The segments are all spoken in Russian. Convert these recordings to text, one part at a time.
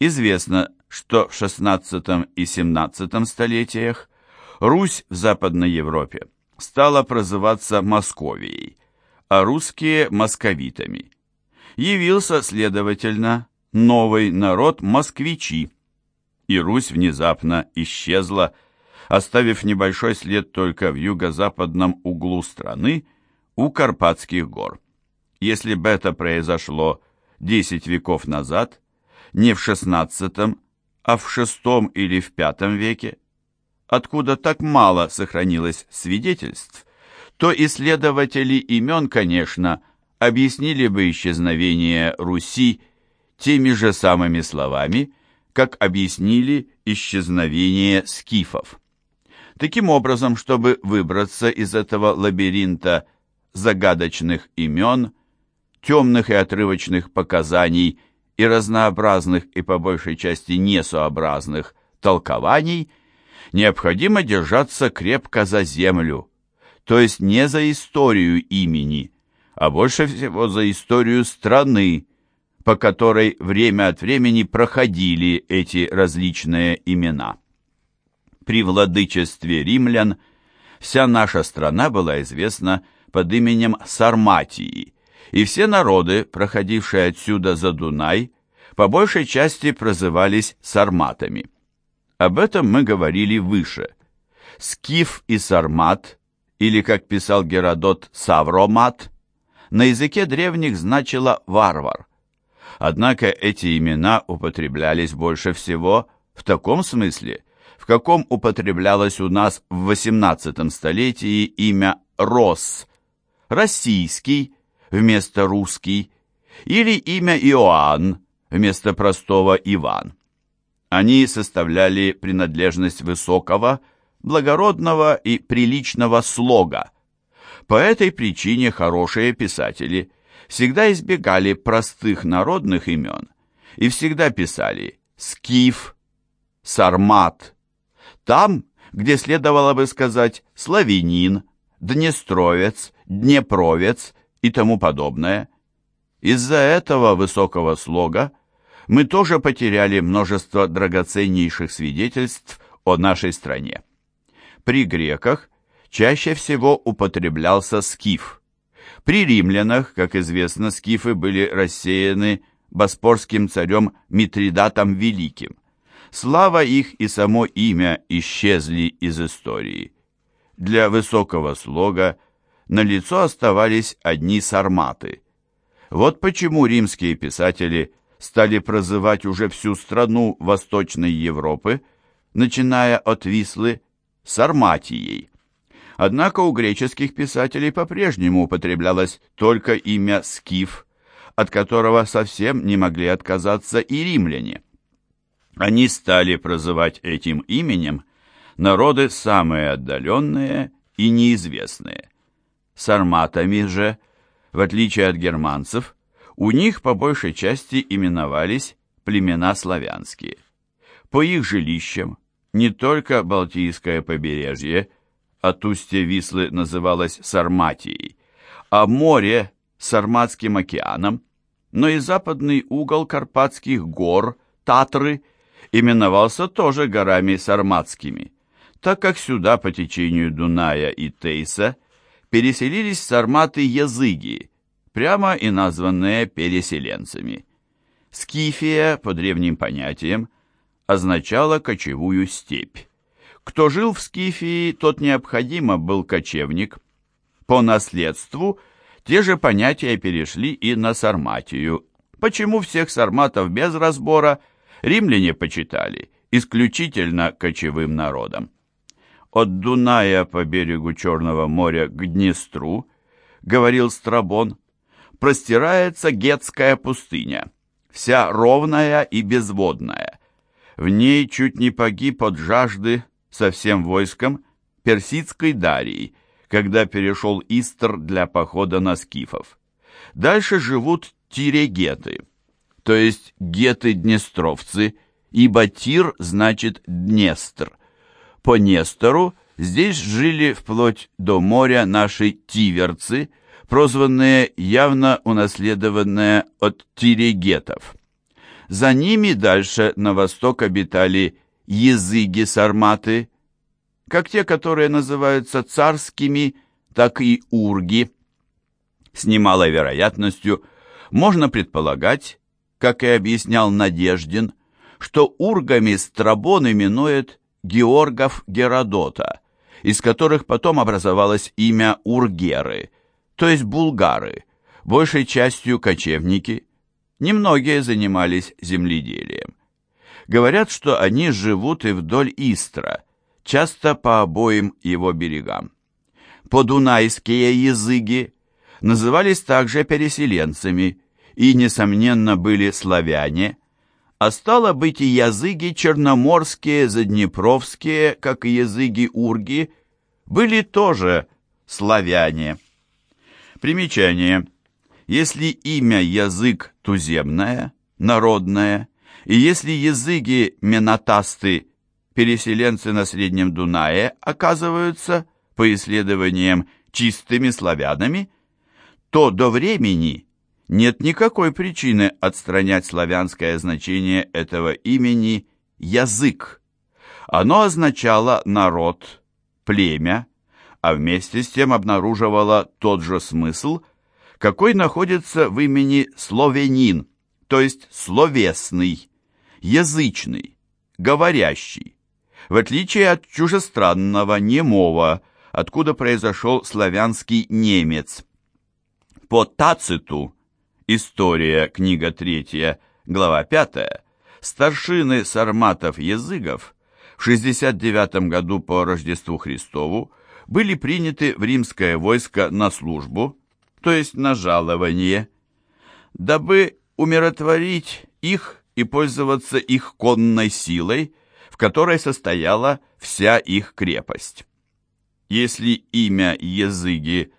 Известно, что в XVI и XVII столетиях Русь в Западной Европе стала прозываться Московией, а русские – московитами. Явился, следовательно, новый народ москвичи, и Русь внезапно исчезла, оставив небольшой след только в юго-западном углу страны у Карпатских гор. Если бы это произошло 10 веков назад, не в XVI, а в VI или в V веке, откуда так мало сохранилось свидетельств, то исследователи имен, конечно, объяснили бы исчезновение Руси теми же самыми словами, как объяснили исчезновение скифов. Таким образом, чтобы выбраться из этого лабиринта загадочных имен, темных и отрывочных показаний и разнообразных и по большей части несообразных толкований, необходимо держаться крепко за землю, то есть не за историю имени, а больше всего за историю страны, по которой время от времени проходили эти различные имена. При владычестве римлян вся наша страна была известна под именем Сарматии, и все народы, проходившие отсюда за Дунай, по большей части прозывались сарматами. Об этом мы говорили выше. Скиф и сармат, или, как писал Геродот, савромат, на языке древних значило «варвар». Однако эти имена употреблялись больше всего в таком смысле, в каком употреблялось у нас в XVIII столетии имя «Рос», «российский» вместо «русский» или имя Иоанн вместо простого Иван. Они составляли принадлежность высокого, благородного и приличного слога. По этой причине хорошие писатели всегда избегали простых народных имен и всегда писали «скиф», «сармат». Там, где следовало бы сказать «славянин», «днестровец», «днепровец» и тому подобное. Из-за этого высокого слога мы тоже потеряли множество драгоценнейших свидетельств о нашей стране. При греках чаще всего употреблялся скиф. При римлянах, как известно, скифы были рассеяны боспорским царем Митридатом Великим. Слава их и само имя исчезли из истории. Для высокого слога на лицо оставались одни сарматы. Вот почему римские писатели стали прозывать уже всю страну Восточной Европы, начиная от Вислы, Сарматией. Однако у греческих писателей по-прежнему употреблялось только имя Скиф, от которого совсем не могли отказаться и римляне. Они стали прозывать этим именем народы самые отдаленные и неизвестные. Сарматами же, в отличие от германцев, у них по большей части именовались племена славянские. По их жилищам не только Балтийское побережье, от устья Вислы называлось Сарматией, а море Сарматским океаном, но и западный угол Карпатских гор, Татры, именовался тоже горами Сарматскими, так как сюда по течению Дуная и Тейса переселились сарматы-языги, прямо и названные переселенцами. Скифия, по древним понятиям, означала кочевую степь. Кто жил в Скифии, тот необходимо был кочевник. По наследству те же понятия перешли и на Сарматию. Почему всех сарматов без разбора римляне почитали исключительно кочевым народом? От Дуная по берегу Черного моря к Днестру, говорил Страбон, простирается Гетская пустыня, вся ровная и безводная. В ней чуть не погиб от жажды со всем войском персидской Дарии, когда перешел Истр для похода на скифов. Дальше живут тирегеты, то есть геты-днестровцы, ибо Тир значит Днестр – по Нестору здесь жили вплоть до моря наши тиверцы, прозванные явно унаследованные от тирегетов. За ними дальше на восток обитали языги-сарматы, как те, которые называются царскими, так и урги. С немалой вероятностью можно предполагать, как и объяснял Надеждин, что ургами Страбон именует Георгов Геродота, из которых потом образовалось имя Ургеры, то есть булгары, большей частью кочевники. Немногие занимались земледелием. Говорят, что они живут и вдоль Истра, часто по обоим его берегам. Подунайские языки назывались также переселенцами и, несомненно, были славяне, а стало быть и языки черноморские, заднепровские, как и языки урги, были тоже славяне. Примечание. Если имя язык туземное, народное, и если языки менотасты, переселенцы на Среднем Дунае, оказываются, по исследованиям, чистыми славянами, то до времени нет никакой причины отстранять славянское значение этого имени «язык». Оно означало «народ», «племя», а вместе с тем обнаруживало тот же смысл, какой находится в имени «словенин», то есть «словесный», «язычный», «говорящий», в отличие от чужестранного «немого», откуда произошел славянский немец. По Тациту История, книга 3, глава 5. Старшины сарматов-языков в 69 году по Рождеству Христову были приняты в римское войско на службу, то есть на жалование, дабы умиротворить их и пользоваться их конной силой, в которой состояла вся их крепость. Если имя Языги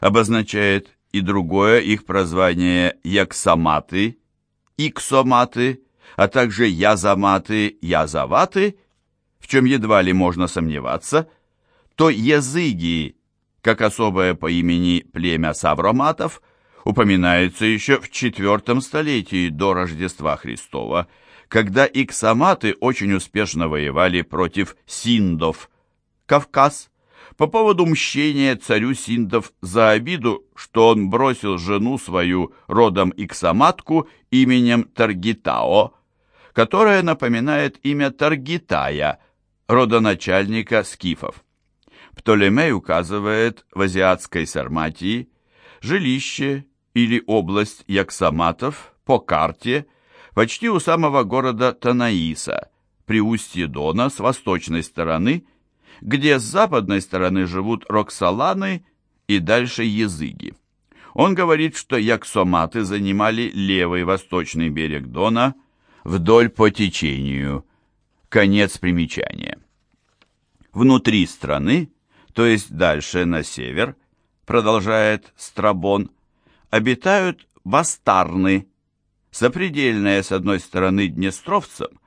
обозначает и другое их прозвание яксаматы, иксоматы, а также язаматы, язаваты, в чем едва ли можно сомневаться, то языги, как особое по имени племя савроматов, упоминается еще в IV столетии до Рождества Христова, когда иксоматы очень успешно воевали против синдов, Кавказ, по поводу мщения царю Синдов за обиду, что он бросил жену свою родом Иксаматку именем Таргитао, которая напоминает имя Таргитая, родоначальника скифов. Птолемей указывает в азиатской Сарматии жилище или область яксаматов по карте почти у самого города Танаиса, при устье Дона с восточной стороны – где с западной стороны живут роксоланы и дальше языги. Он говорит, что яксоматы занимали левый восточный берег Дона вдоль по течению. Конец примечания. Внутри страны, то есть дальше на север, продолжает Страбон, обитают бастарны, сопредельные с одной стороны днестровцам,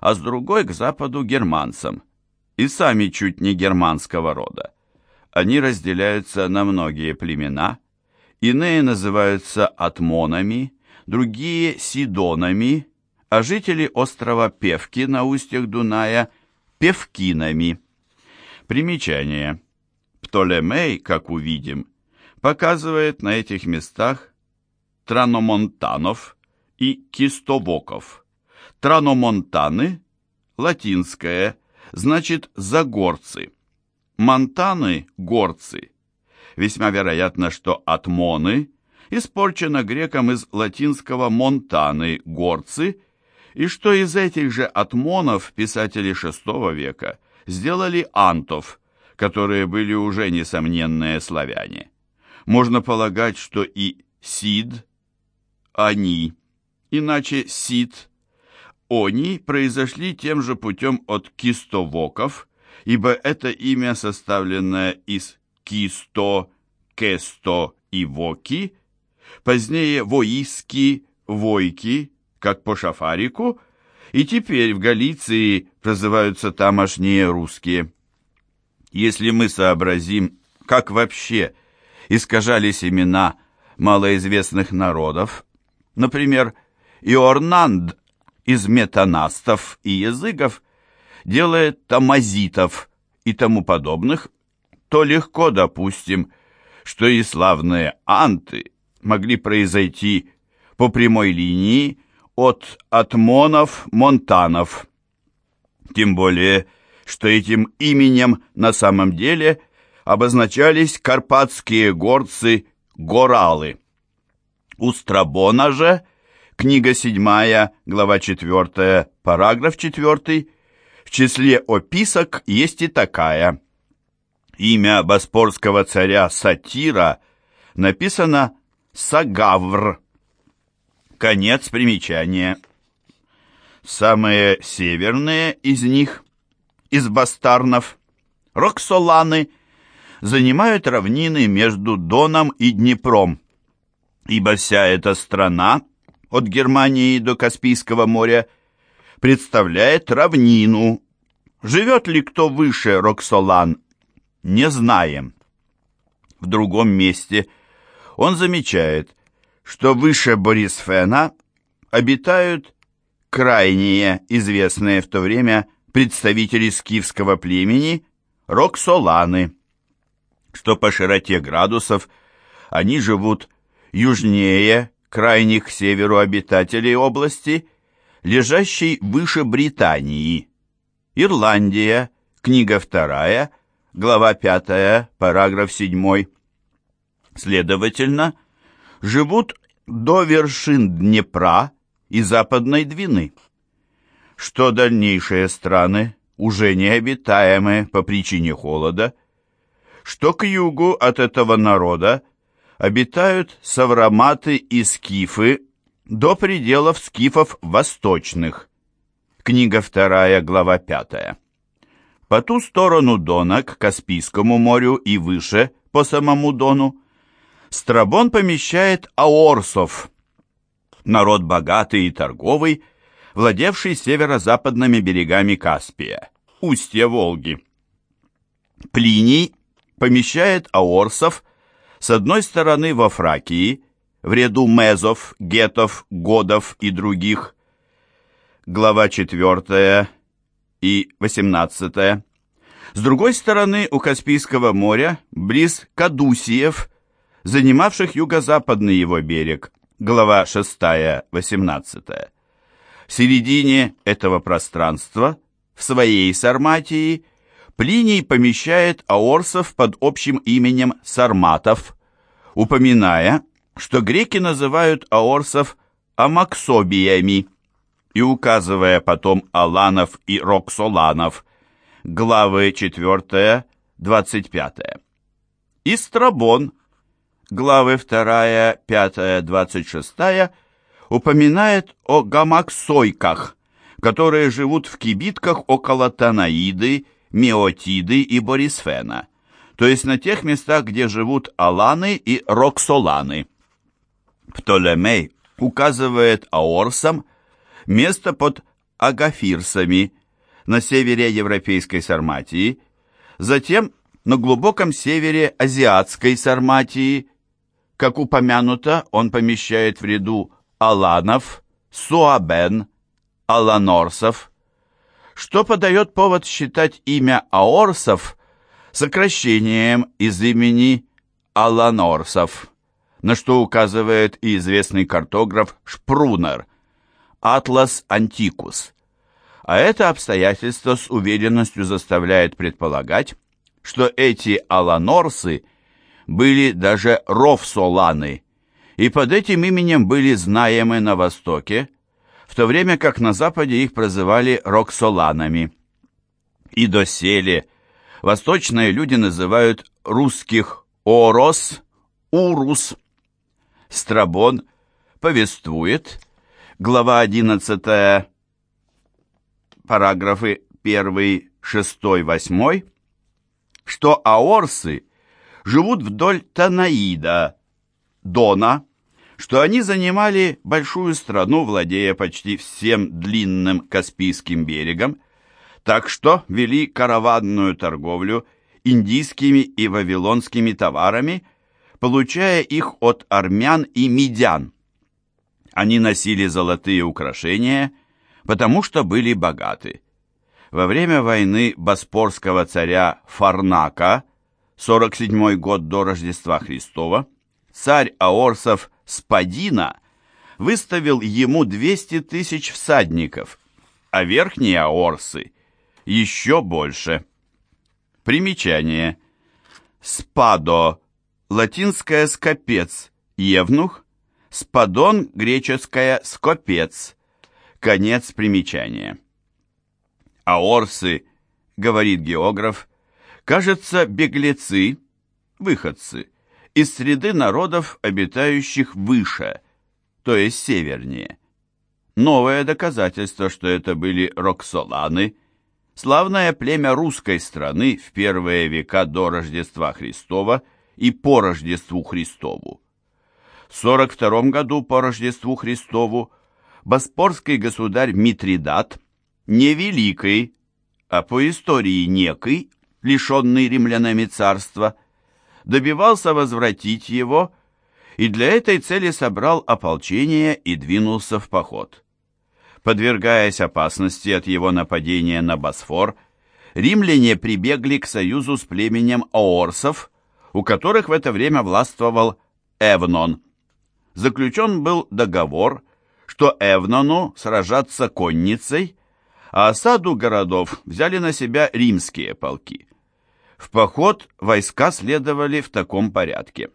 а с другой к западу германцам, и сами чуть не германского рода. Они разделяются на многие племена, иные называются атмонами, другие сидонами, а жители острова Певки на устьях Дуная – певкинами. Примечание. Птолемей, как увидим, показывает на этих местах траномонтанов и кистовоков. Траномонтаны – латинское – значит «загорцы». Монтаны – горцы. Весьма вероятно, что от моны испорчено греком из латинского монтаны – горцы, и что из этих же атмонов писатели VI века сделали антов, которые были уже несомненные славяне. Можно полагать, что и Сид – они, иначе Сид – они произошли тем же путем от кистовоков, ибо это имя, составленное из кисто, кесто и воки, позднее воиски, войки, как по шафарику, и теперь в Галиции прозываются тамошние русские. Если мы сообразим, как вообще искажались имена малоизвестных народов, например, Иорнанд из метанастов и языков делает тамазитов и тому подобных, то легко допустим, что и славные анты могли произойти по прямой линии от атмонов монтанов. Тем более, что этим именем на самом деле обозначались карпатские горцы Горалы. У Страбона же, книга 7, глава 4, параграф 4, в числе описок есть и такая. Имя боспорского царя Сатира написано Сагавр. Конец примечания. Самые северные из них, из бастарнов, Роксоланы, занимают равнины между Доном и Днепром, ибо вся эта страна, от Германии до Каспийского моря, представляет равнину. Живет ли кто выше Роксолан, не знаем. В другом месте он замечает, что выше Борисфена обитают крайние известные в то время представители скифского племени Роксоланы, что по широте градусов они живут южнее крайних к северу обитателей области, лежащей выше Британии. Ирландия, книга 2, глава 5, параграф 7. Следовательно, живут до вершин Днепра и Западной Двины, что дальнейшие страны уже необитаемы по причине холода, что к югу от этого народа обитают савраматы и скифы до пределов скифов восточных. Книга 2, глава 5. По ту сторону Дона к Каспийскому морю и выше, по самому Дону, Страбон помещает аорсов, народ богатый и торговый, владевший северо-западными берегами Каспия, устья Волги. Плиний помещает аорсов с одной стороны во Фракии, в ряду мезов, гетов, годов и других, глава 4 и 18, с другой стороны у Каспийского моря, близ Кадусиев, занимавших юго-западный его берег, глава 6-18. В середине этого пространства, в своей Сарматии, Плиний помещает аорсов под общим именем сарматов, упоминая, что греки называют аорсов амаксобиями и указывая потом аланов и роксоланов, главы 4, 25. И Страбон, главы 2, 5, 26, упоминает о гамаксойках, которые живут в кибитках около Танаиды Миотиды и Борисфена, то есть на тех местах, где живут Аланы и Роксоланы. Птолемей указывает Аорсам место под Агафирсами на севере Европейской Сарматии, затем на глубоком севере Азиатской Сарматии. Как упомянуто, он помещает в ряду Аланов, Суабен, Аланорсов, что подает повод считать имя Аорсов сокращением из имени Аланорсов, на что указывает и известный картограф Шпрунер, Атлас Антикус. А это обстоятельство с уверенностью заставляет предполагать, что эти аланорсы были даже ровсоланы, и под этим именем были знаемы на Востоке, в то время как на Западе их прозывали роксоланами. И доселе восточные люди называют русских орос, урус. Страбон повествует, глава 11, параграфы 1, 6, 8, что аорсы живут вдоль Танаида, Дона, что они занимали большую страну, владея почти всем длинным Каспийским берегом, так что вели караванную торговлю индийскими и вавилонскими товарами, получая их от армян и медян. Они носили золотые украшения, потому что были богаты. Во время войны боспорского царя Фарнака, 47 год до Рождества Христова, царь Аорсов Спадина выставил ему 200 тысяч всадников, а верхние Аорсы еще больше. Примечание. Спадо, латинское скопец, евнух, спадон, греческое скопец. Конец примечания. Аорсы, говорит географ, кажется, беглецы, выходцы, из среды народов, обитающих выше, то есть севернее. Новое доказательство, что это были роксоланы, славное племя русской страны в первые века до Рождества Христова и по Рождеству Христову. В 42 году по Рождеству Христову боспорский государь Митридат, не великий, а по истории некий, лишенный римлянами царства, добивался возвратить его и для этой цели собрал ополчение и двинулся в поход. Подвергаясь опасности от его нападения на Босфор, римляне прибегли к союзу с племенем Оорсов, у которых в это время властвовал Эвнон. Заключен был договор, что Эвнону сражаться конницей, а осаду городов взяли на себя римские полки. В поход войска следовали в таком порядке.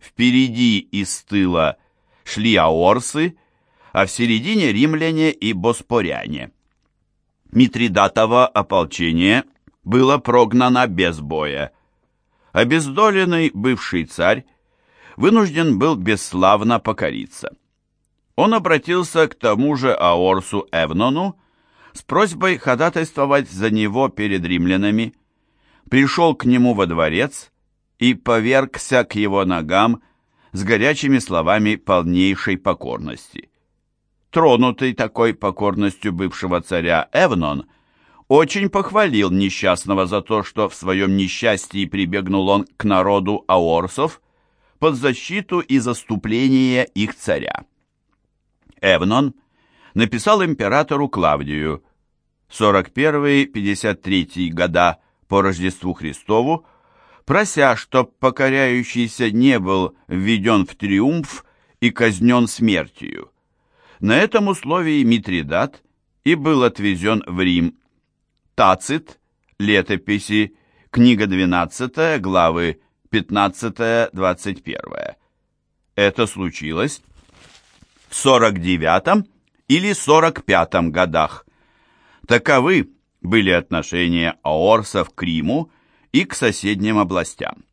Впереди и с тыла шли аорсы, а в середине римляне и боспоряне. Митридатово ополчение было прогнано без боя. Обездоленный бывший царь вынужден был бесславно покориться. Он обратился к тому же Аорсу Эвнону с просьбой ходатайствовать за него перед римлянами, пришел к нему во дворец и повергся к его ногам с горячими словами полнейшей покорности. Тронутый такой покорностью бывшего царя Эвнон очень похвалил несчастного за то, что в своем несчастье прибегнул он к народу аорсов под защиту и заступление их царя. Эвнон написал императору Клавдию 41-53 года по Рождеству Христову, прося, чтоб покоряющийся не был введен в триумф и казнен смертью. На этом условии Митридат и был отвезен в Рим. Тацит, летописи, книга 12, главы 15-21. Это случилось в 49 или 45 годах. Таковы были отношения аорсов к Риму и к соседним областям.